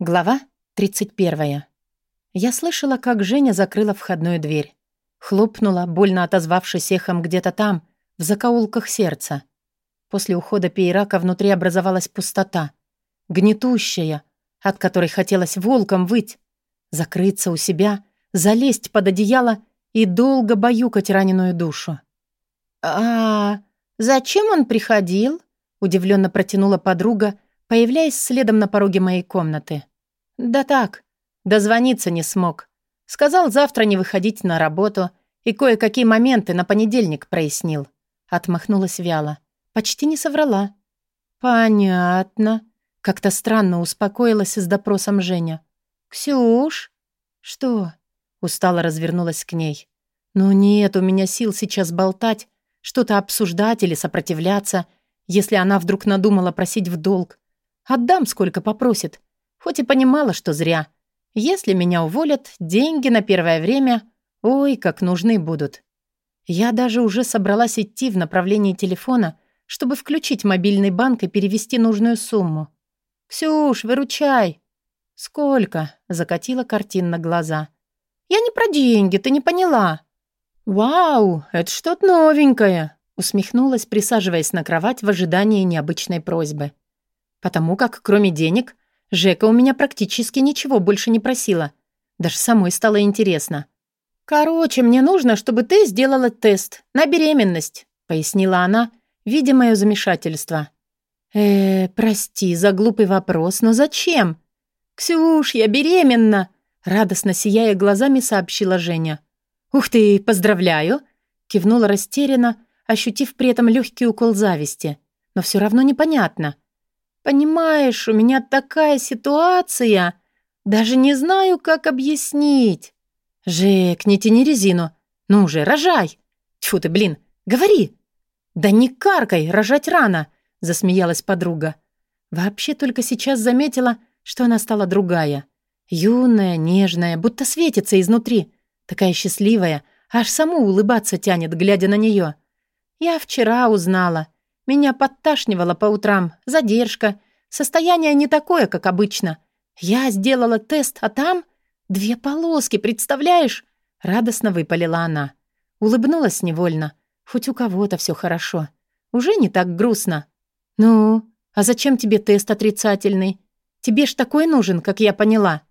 Глава 31. Я слышала, как Женя закрыла входную дверь. Хлопнула, больно отозвавшись эхом где-то там, в закоулках сердца. После ухода Пейрака внутри образовалась пустота. Гнетущая, от которой хотелось волком выть. Закрыться у себя, залезть под одеяло и долго баюкать раненую душу. «А зачем он приходил?» — удивленно протянула подруга, появляясь следом на пороге моей комнаты. «Да так, дозвониться не смог. Сказал завтра не выходить на работу и кое-какие моменты на понедельник прояснил». Отмахнулась вяло. Почти не соврала. «Понятно». Как-то странно успокоилась с допросом Женя. «Ксюш?» «Что?» Устало развернулась к ней. «Ну нет, у меня сил сейчас болтать, что-то обсуждать или сопротивляться, если она вдруг надумала просить в долг. Отдам, сколько попросит. Хоть и понимала, что зря. Если меня уволят, деньги на первое время, ой, как нужны будут. Я даже уже собралась идти в направлении телефона, чтобы включить мобильный банк и перевести нужную сумму. «Ксюш, выручай!» «Сколько?» — закатила картин глаза. «Я не про деньги, ты не поняла». «Вау, это что-то новенькое!» — усмехнулась, присаживаясь на кровать в ожидании необычной просьбы потому как, кроме денег, Жека у меня практически ничего больше не просила. Даже самой стало интересно. «Короче, мне нужно, чтобы ты сделала тест на беременность», — пояснила она, видя мое замешательство. «Э, прости за глупый вопрос, но зачем?» «Ксюш, я беременна!» — радостно сияя глазами сообщила Женя. «Ух ты, поздравляю!» — кивнула растерянно, ощутив при этом легкий укол зависти. «Но все равно непонятно. Понимаешь, у меня такая ситуация. Даже не знаю, как объяснить. Жек, не тяни резину. Ну уже, рожай. Тьфу ты, блин, говори. Да не каркай, рожать рано, засмеялась подруга. Вообще только сейчас заметила, что она стала другая. Юная, нежная, будто светится изнутри. Такая счастливая, аж саму улыбаться тянет, глядя на нее. Я вчера узнала — меня подташнивало по утрам, задержка. Состояние не такое, как обычно. Я сделала тест, а там... Две полоски, представляешь? Радостно выпалила она. Улыбнулась невольно. Хоть у кого-то все хорошо. Уже не так грустно. Ну, а зачем тебе тест отрицательный? Тебе ж такой нужен, как я поняла.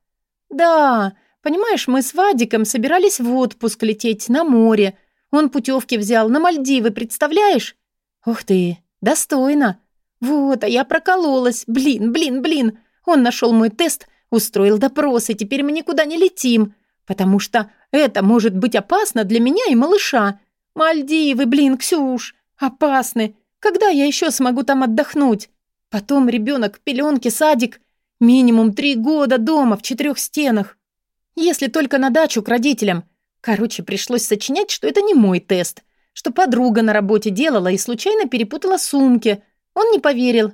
Да, понимаешь, мы с Вадиком собирались в отпуск лететь на море. Он путевки взял на Мальдивы, представляешь? Ух ты, «Достойно. Вот, а я прокололась. Блин, блин, блин. Он нашел мой тест, устроил допрос, и теперь мы никуда не летим, потому что это может быть опасно для меня и малыша. Мальдивы, блин, Ксюш, опасны. Когда я еще смогу там отдохнуть? Потом ребенок, пеленки, садик. Минимум три года дома в четырех стенах. Если только на дачу к родителям. Короче, пришлось сочинять, что это не мой тест что подруга на работе делала и случайно перепутала сумки. Он не поверил.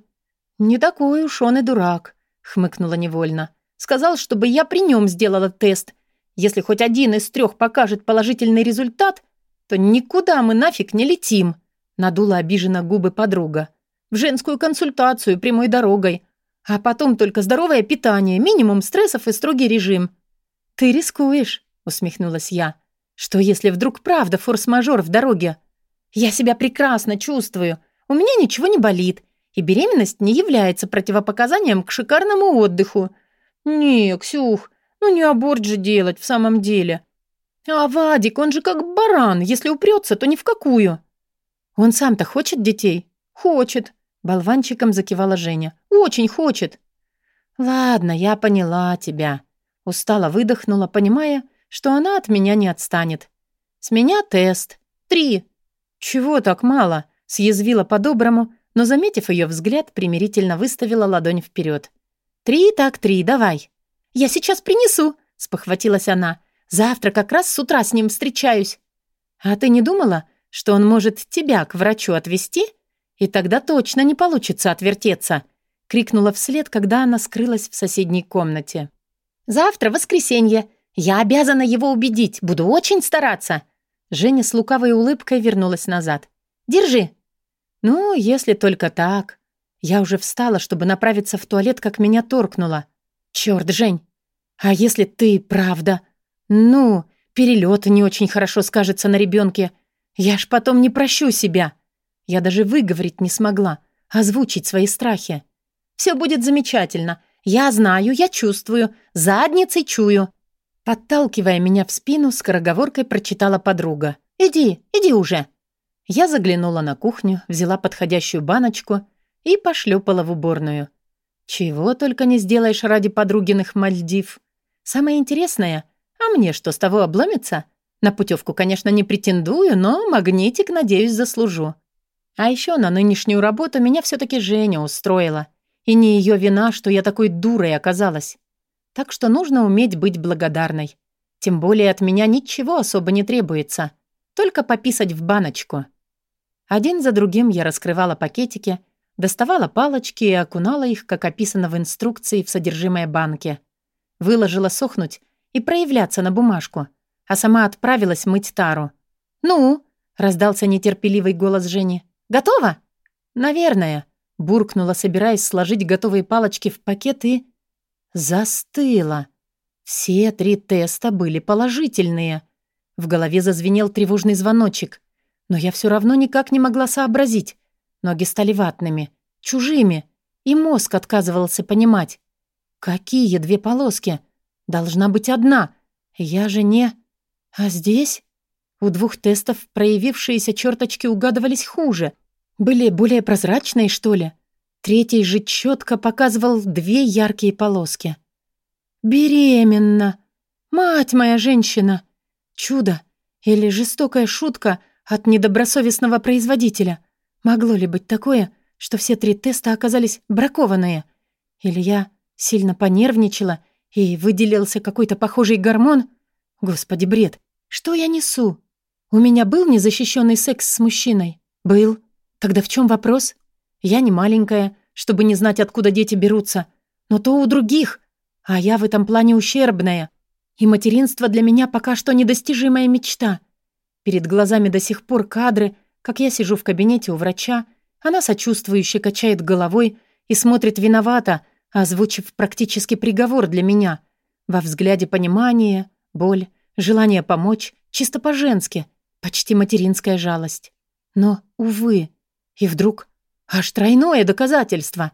«Не такой уж он и дурак», — хмыкнула невольно. «Сказал, чтобы я при нем сделала тест. Если хоть один из трех покажет положительный результат, то никуда мы нафиг не летим», — надула обиженно губы подруга. «В женскую консультацию прямой дорогой. А потом только здоровое питание, минимум стрессов и строгий режим». «Ты рискуешь», — усмехнулась я. Что, если вдруг правда форс-мажор в дороге? Я себя прекрасно чувствую. У меня ничего не болит. И беременность не является противопоказанием к шикарному отдыху. Не, Ксюх, ну не аборт же делать в самом деле. А Вадик, он же как баран. Если упрется, то ни в какую. Он сам-то хочет детей? Хочет. Болванчиком закивала Женя. Очень хочет. Ладно, я поняла тебя. Устало выдохнула, понимая, что она от меня не отстанет. С меня тест. Три. Чего так мало? Съязвила по-доброму, но, заметив ее взгляд, примирительно выставила ладонь вперед. «Три так три, давай». «Я сейчас принесу», — спохватилась она. «Завтра как раз с утра с ним встречаюсь». «А ты не думала, что он может тебя к врачу отвезти? И тогда точно не получится отвертеться», — крикнула вслед, когда она скрылась в соседней комнате. «Завтра воскресенье. Я обязана его убедить, буду очень стараться». Женя с лукавой улыбкой вернулась назад. «Держи». «Ну, если только так». Я уже встала, чтобы направиться в туалет, как меня торкнуло. Чёрт, Жень, а если ты правда? Ну, перелет не очень хорошо скажется на ребенке. Я ж потом не прощу себя. Я даже выговорить не смогла, озвучить свои страхи. Все будет замечательно. Я знаю, я чувствую, задницей чую. Подталкивая меня в спину, скороговоркой прочитала подруга. «Иди, иди уже!» Я заглянула на кухню, взяла подходящую баночку и пошлепала в уборную. Чего только не сделаешь ради подругиных Мальдив. Самое интересное, а мне что, с того обломится? На путевку, конечно, не претендую, но магнитик, надеюсь, заслужу. А еще на нынешнюю работу меня все таки Женя устроила. И не ее вина, что я такой дурой оказалась. Так что нужно уметь быть благодарной. Тем более от меня ничего особо не требуется. Только пописать в баночку. Один за другим я раскрывала пакетики, доставала палочки и окунала их, как описано в инструкции, в содержимое банки. Выложила сохнуть и проявляться на бумажку, а сама отправилась мыть тару. «Ну?» — раздался нетерпеливый голос Жени. «Готово?» «Наверное», — буркнула, собираясь сложить готовые палочки в пакет и... Застыла. Все три теста были положительные. В голове зазвенел тревожный звоночек. Но я все равно никак не могла сообразить. Ноги стали ватными, чужими, и мозг отказывался понимать. Какие две полоски? Должна быть одна. Я же не... А здесь? У двух тестов проявившиеся черточки угадывались хуже. Были более прозрачные, что ли? Третий же четко показывал две яркие полоски. «Беременна! Мать моя женщина! Чудо! Или жестокая шутка от недобросовестного производителя? Могло ли быть такое, что все три теста оказались бракованные? Или я сильно понервничала и выделился какой-то похожий гормон? Господи, бред! Что я несу? У меня был незащищенный секс с мужчиной? Был. Тогда в чем вопрос? Я не маленькая, чтобы не знать, откуда дети берутся. Но то у других. А я в этом плане ущербная. И материнство для меня пока что недостижимая мечта. Перед глазами до сих пор кадры, как я сижу в кабинете у врача, она сочувствующе качает головой и смотрит виновато, озвучив практически приговор для меня. Во взгляде понимание, боль, желание помочь, чисто по-женски, почти материнская жалость. Но, увы, и вдруг аж тройное доказательство.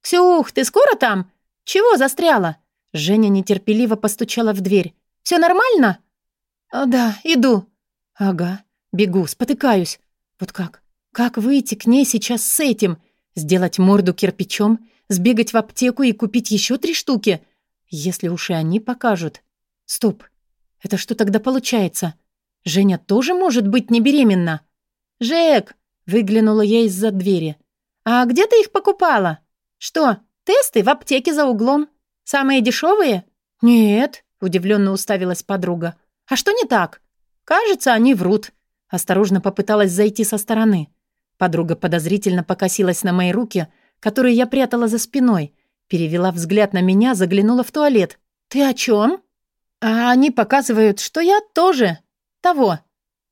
«Ксюх, ты скоро там? Чего застряла?» Женя нетерпеливо постучала в дверь. «Все нормально?» «А, «Да, иду». «Ага, бегу, спотыкаюсь. Вот как? Как выйти к ней сейчас с этим? Сделать морду кирпичом, сбегать в аптеку и купить еще три штуки? Если уж и они покажут. Стоп. Это что тогда получается? Женя тоже может быть не беременна?» «Жек!» Выглянула я из-за двери. «А где ты их покупала? Что, тесты в аптеке за углом? Самые дешевые?» «Нет», — удивленно уставилась подруга. «А что не так?» «Кажется, они врут». Осторожно попыталась зайти со стороны. Подруга подозрительно покосилась на мои руки, которые я прятала за спиной, перевела взгляд на меня, заглянула в туалет. «Ты о чем? «А они показывают, что я тоже того».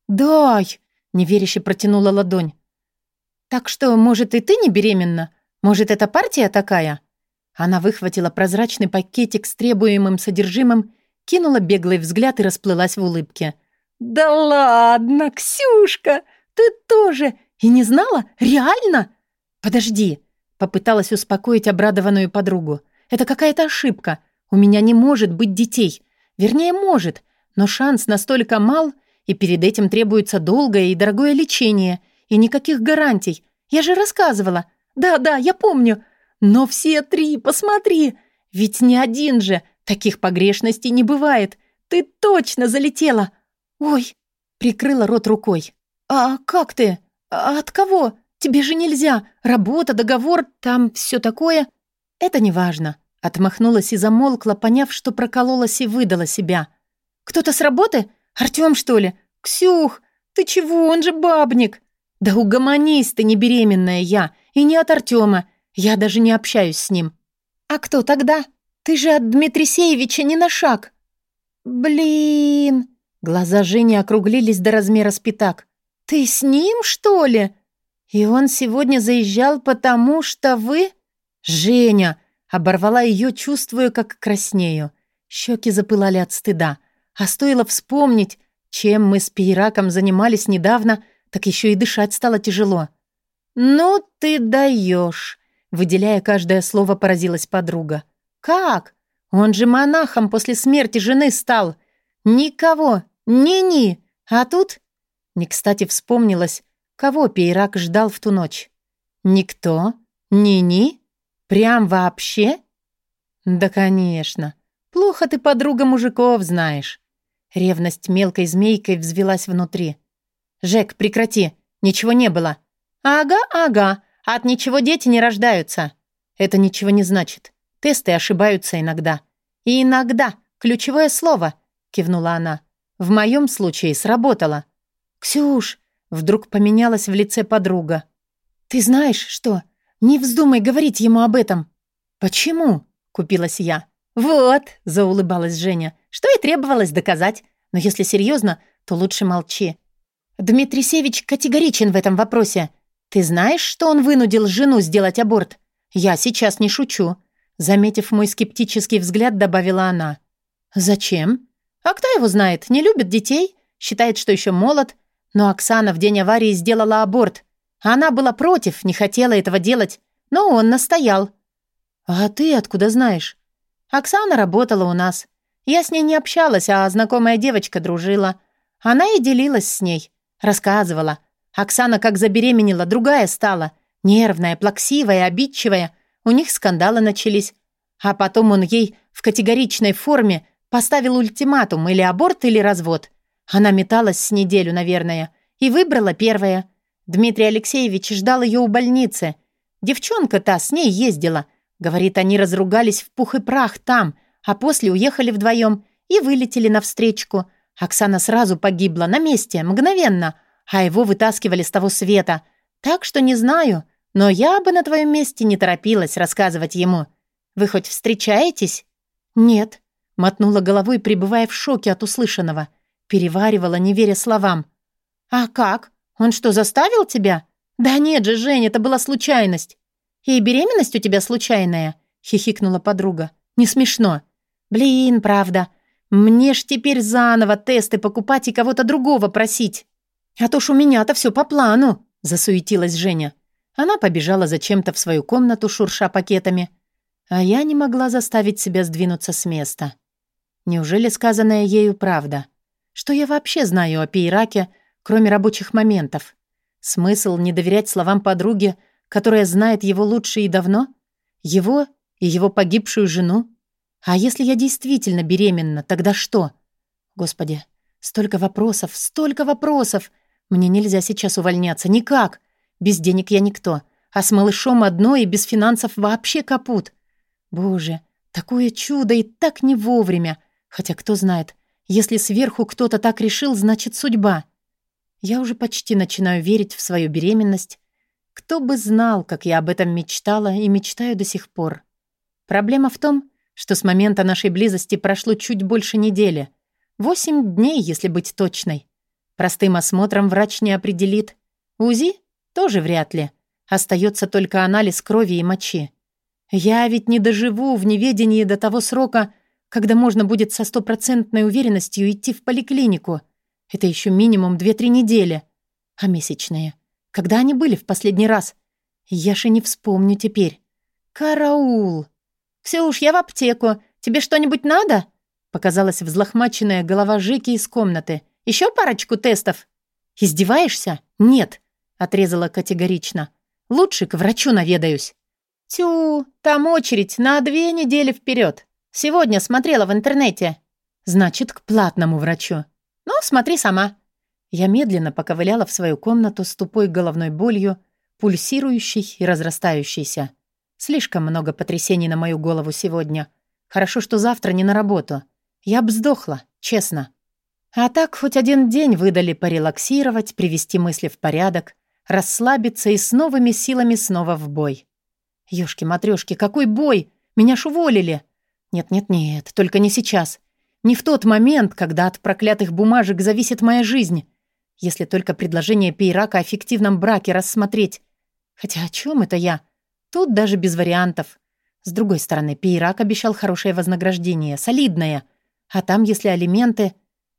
«Дай!» — неверяще протянула ладонь. «Так что, может, и ты не беременна? Может, это партия такая?» Она выхватила прозрачный пакетик с требуемым содержимым, кинула беглый взгляд и расплылась в улыбке. «Да ладно, Ксюшка, ты тоже! И не знала? Реально?» «Подожди!» — попыталась успокоить обрадованную подругу. «Это какая-то ошибка. У меня не может быть детей. Вернее, может, но шанс настолько мал, и перед этим требуется долгое и дорогое лечение — и никаких гарантий. Я же рассказывала. Да-да, я помню. Но все три, посмотри. Ведь не один же. Таких погрешностей не бывает. Ты точно залетела. Ой, прикрыла рот рукой. А как ты? А от кого? Тебе же нельзя. Работа, договор, там все такое. Это не важно. Отмахнулась и замолкла, поняв, что прокололась и выдала себя. «Кто-то с работы? Артём, что ли? Ксюх, ты чего? Он же бабник!» «Да угомонись ты, не беременная я, и не от Артема. Я даже не общаюсь с ним». «А кто тогда? Ты же от Дмитрия не на шаг». «Блин!» Глаза Жени округлились до размера спитак. «Ты с ним, что ли? И он сегодня заезжал, потому что вы...» «Женя!» — Оборвала ее, чувствуя, как краснею. Щеки запылали от стыда. А стоило вспомнить, чем мы с Пейраком занимались недавно, так еще и дышать стало тяжело. «Ну ты даешь!» Выделяя каждое слово, поразилась подруга. «Как? Он же монахом после смерти жены стал. Никого, ни-ни. А тут...» Не кстати вспомнилось, кого Пейрак ждал в ту ночь. «Никто? Ни-ни? Прям вообще?» «Да, конечно. Плохо ты, подруга, мужиков знаешь». Ревность мелкой змейкой взвелась внутри. «Жек, прекрати. Ничего не было». «Ага, ага. От ничего дети не рождаются. Это ничего не значит. Тесты ошибаются иногда. И иногда. Ключевое слово, кивнула она. В моем случае сработало. Ксюш, вдруг поменялась в лице подруга. Ты знаешь что? Не вздумай говорить ему об этом. Почему? Купилась я. Вот, заулыбалась Женя. Что и требовалось доказать. Но если серьезно, то лучше молчи. Дмитрий Севич категоричен в этом вопросе. «Ты знаешь, что он вынудил жену сделать аборт? Я сейчас не шучу», заметив мой скептический взгляд, добавила она. «Зачем? А кто его знает? Не любит детей? Считает, что еще молод? Но Оксана в день аварии сделала аборт. Она была против, не хотела этого делать, но он настоял». «А ты откуда знаешь?» «Оксана работала у нас. Я с ней не общалась, а знакомая девочка дружила. Она и делилась с ней, рассказывала. Оксана как забеременела, другая стала. Нервная, плаксивая, обидчивая. У них скандалы начались. А потом он ей в категоричной форме поставил ультиматум или аборт, или развод. Она металась с неделю, наверное, и выбрала первое. Дмитрий Алексеевич ждал ее у больницы. Девчонка та с ней ездила. Говорит, они разругались в пух и прах там, а после уехали вдвоем и вылетели навстречку. Оксана сразу погибла на месте, мгновенно — а его вытаскивали с того света. Так что не знаю, но я бы на твоем месте не торопилась рассказывать ему. Вы хоть встречаетесь?» «Нет», — мотнула головой, пребывая в шоке от услышанного. Переваривала, не веря словам. «А как? Он что, заставил тебя?» «Да нет же, Жень, это была случайность». «И беременность у тебя случайная?» — хихикнула подруга. «Не смешно». «Блин, правда. Мне ж теперь заново тесты покупать и кого-то другого просить». «А то ж у меня-то все по плану», — засуетилась Женя. Она побежала зачем-то в свою комнату, шурша пакетами. А я не могла заставить себя сдвинуться с места. Неужели сказанное ею правда? Что я вообще знаю о Пейраке, кроме рабочих моментов? Смысл не доверять словам подруги, которая знает его лучше и давно? Его и его погибшую жену? А если я действительно беременна, тогда что? Господи, столько вопросов, столько вопросов! Мне нельзя сейчас увольняться, никак. Без денег я никто. А с малышом одно и без финансов вообще капут. Боже, такое чудо и так не вовремя. Хотя кто знает, если сверху кто-то так решил, значит судьба. Я уже почти начинаю верить в свою беременность. Кто бы знал, как я об этом мечтала и мечтаю до сих пор. Проблема в том, что с момента нашей близости прошло чуть больше недели. Восемь дней, если быть точной. Простым осмотром врач не определит. УЗИ? Тоже вряд ли. Остается только анализ крови и мочи. Я ведь не доживу в неведении до того срока, когда можно будет со стопроцентной уверенностью идти в поликлинику. Это еще минимум 2-3 недели. А месячные? Когда они были в последний раз? Я же не вспомню теперь. Караул! «Ксюш, я в аптеку. Тебе что-нибудь надо?» Показалась взлохмаченная голова Жики из комнаты — еще парочку тестов?» «Издеваешься?» «Нет», — отрезала категорично. «Лучше к врачу наведаюсь». «Тю, там очередь на две недели вперед. Сегодня смотрела в интернете». «Значит, к платному врачу». «Ну, смотри сама». Я медленно поковыляла в свою комнату с тупой головной болью, пульсирующей и разрастающейся. Слишком много потрясений на мою голову сегодня. Хорошо, что завтра не на работу. Я б сдохла, честно. А так хоть один день выдали порелаксировать, привести мысли в порядок, расслабиться и с новыми силами снова в бой. Ёшки-матрёшки, какой бой! Меня ж уволили! Нет-нет-нет, только не сейчас. Не в тот момент, когда от проклятых бумажек зависит моя жизнь. Если только предложение Пейрака о фиктивном браке рассмотреть. Хотя о чем это я? Тут даже без вариантов. С другой стороны, Пейрак обещал хорошее вознаграждение, солидное. А там, если алименты...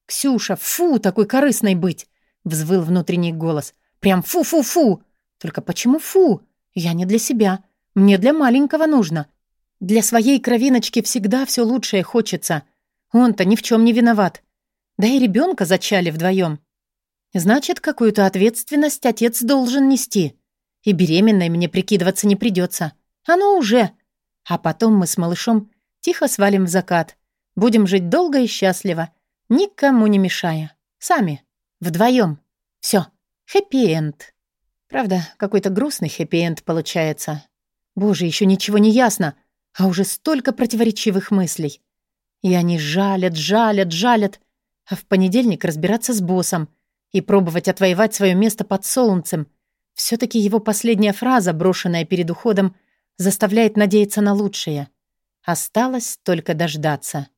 «Ксюша, фу, такой корыстной быть!» — взвыл внутренний голос. «Прям фу-фу-фу! Только почему фу? Я не для себя. Мне для маленького нужно. Для своей кровиночки всегда все лучшее хочется. Он-то ни в чем не виноват. Да и ребенка зачали вдвоем. Значит, какую-то ответственность отец должен нести. И беременной мне прикидываться не придется. Оно уже. А потом мы с малышом тихо свалим в закат. Будем жить долго и счастливо, никому не мешая. Сами. Вдвоем. Все. Хэппи-энд. Правда, какой-то грустный хэппи-энд получается. Боже, еще ничего не ясно, а уже столько противоречивых мыслей. И они жалят, жалят, жалят. А в понедельник разбираться с боссом и пробовать отвоевать свое место под солнцем. Все таки его последняя фраза, брошенная перед уходом, заставляет надеяться на лучшее. Осталось только дождаться.